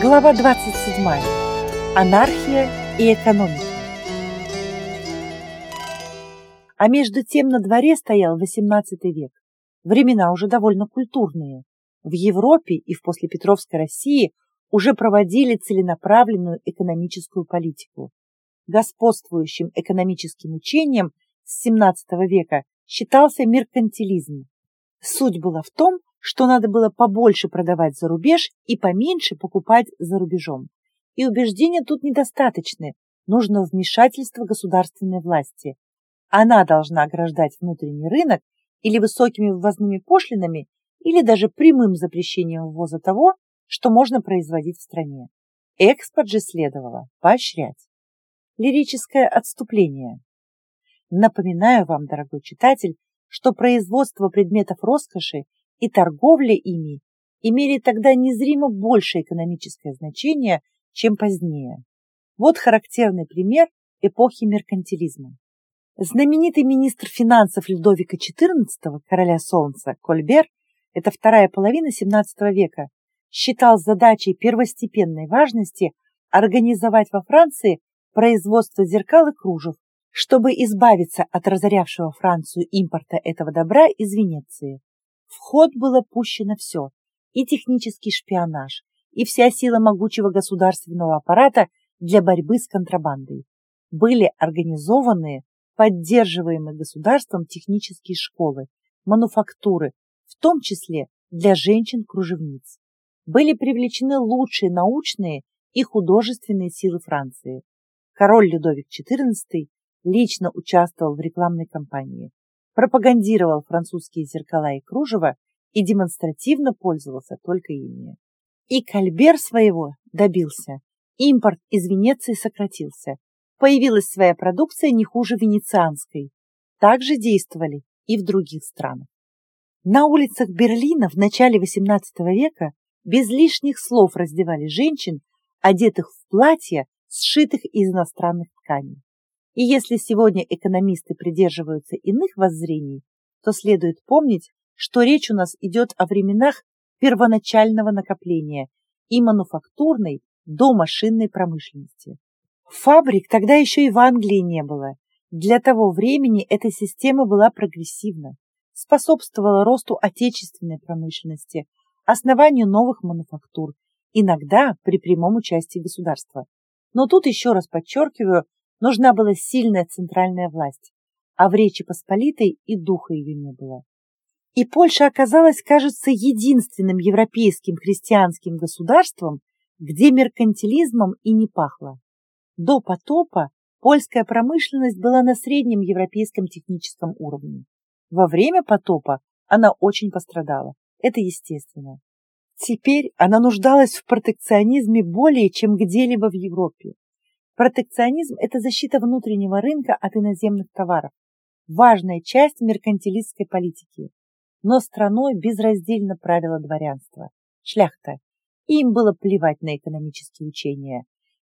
Глава 27. Анархия и экономика. А между тем на дворе стоял XVIII век. Времена уже довольно культурные. В Европе и в послепетровской России уже проводили целенаправленную экономическую политику. Господствующим экономическим учением с XVII века считался меркантилизм. Суть была в том, что надо было побольше продавать за рубеж и поменьше покупать за рубежом. И убеждения тут недостаточны, нужно вмешательство государственной власти. Она должна ограждать внутренний рынок или высокими ввозными пошлинами, или даже прямым запрещением ввоза того, что можно производить в стране. Экспорт же следовало поощрять. Лирическое отступление. Напоминаю вам, дорогой читатель, что производство предметов роскоши и торговля ими имели тогда незримо большее экономическое значение, чем позднее. Вот характерный пример эпохи меркантилизма. Знаменитый министр финансов Людовика XIV, короля солнца, Кольбер, это вторая половина XVII века, считал задачей первостепенной важности организовать во Франции производство зеркал и кружев, чтобы избавиться от разорявшего Францию импорта этого добра из Венеции. В ход было пущено все – и технический шпионаж, и вся сила могучего государственного аппарата для борьбы с контрабандой. Были организованы поддерживаемые государством технические школы, мануфактуры, в том числе для женщин-кружевниц. Были привлечены лучшие научные и художественные силы Франции. Король Людовик XIV лично участвовал в рекламной кампании пропагандировал французские зеркала и кружево и демонстративно пользовался только ими. И Кальбер своего добился. Импорт из Венеции сократился. Появилась своя продукция не хуже венецианской. Так же действовали и в других странах. На улицах Берлина в начале XVIII века без лишних слов раздевали женщин, одетых в платья, сшитых из иностранных тканей. И если сегодня экономисты придерживаются иных воззрений, то следует помнить, что речь у нас идет о временах первоначального накопления и мануфактурной до машинной промышленности. Фабрик тогда еще и в Англии не было. Для того времени эта система была прогрессивна, способствовала росту отечественной промышленности, основанию новых мануфактур, иногда при прямом участии государства. Но тут еще раз подчеркиваю, Нужна была сильная центральная власть, а в Речи Посполитой и духа ее не было. И Польша оказалась, кажется, единственным европейским христианским государством, где меркантилизмом и не пахло. До потопа польская промышленность была на среднем европейском техническом уровне. Во время потопа она очень пострадала. Это естественно. Теперь она нуждалась в протекционизме более, чем где-либо в Европе. Протекционизм – это защита внутреннего рынка от иноземных товаров, важная часть меркантилистской политики. Но страной безраздельно правило дворянство, шляхта. Им было плевать на экономические учения.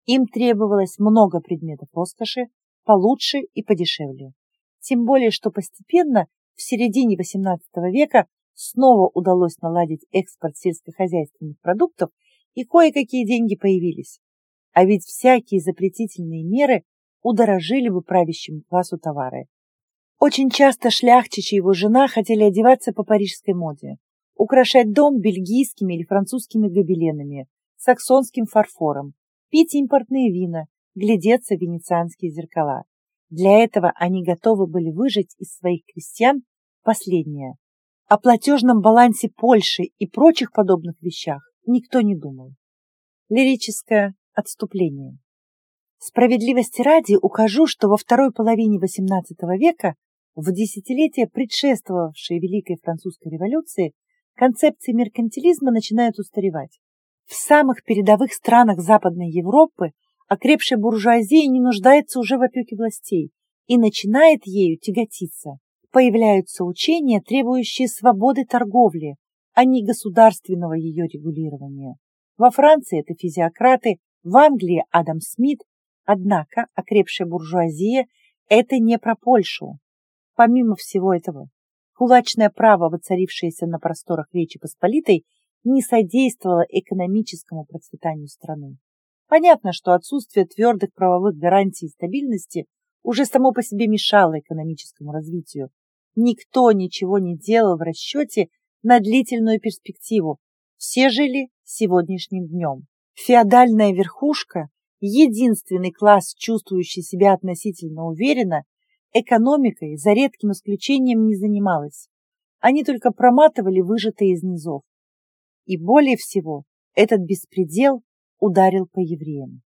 Им требовалось много предметов роскоши, получше и подешевле. Тем более, что постепенно, в середине XVIII века, снова удалось наладить экспорт сельскохозяйственных продуктов, и кое-какие деньги появились. А ведь всякие запретительные меры удорожили бы правящему классу товары. Очень часто шляхтич и его жена хотели одеваться по парижской моде, украшать дом бельгийскими или французскими гобеленами, саксонским фарфором, пить импортные вина, глядеться в венецианские зеркала. Для этого они готовы были выжать из своих крестьян последнее. О платежном балансе Польши и прочих подобных вещах никто не думал. Лирическая отступление. Справедливости ради укажу, что во второй половине XVIII века, в десятилетия, предшествовавшие Великой Французской революции, концепции меркантилизма начинают устаревать. В самых передовых странах Западной Европы окрепшая буржуазия не нуждается уже в опеке властей и начинает ею тяготиться. Появляются учения, требующие свободы торговли, а не государственного ее регулирования. Во Франции это физиократы, в Англии Адам Смит, однако окрепшая буржуазия – это не про Польшу. Помимо всего этого, кулачное право, воцарившееся на просторах Речи Посполитой, не содействовало экономическому процветанию страны. Понятно, что отсутствие твердых правовых гарантий и стабильности уже само по себе мешало экономическому развитию. Никто ничего не делал в расчете на длительную перспективу. Все жили сегодняшним днем. Феодальная верхушка, единственный класс, чувствующий себя относительно уверенно, экономикой, за редким исключением, не занималась. Они только проматывали выжатые из низов. И более всего этот беспредел ударил по евреям.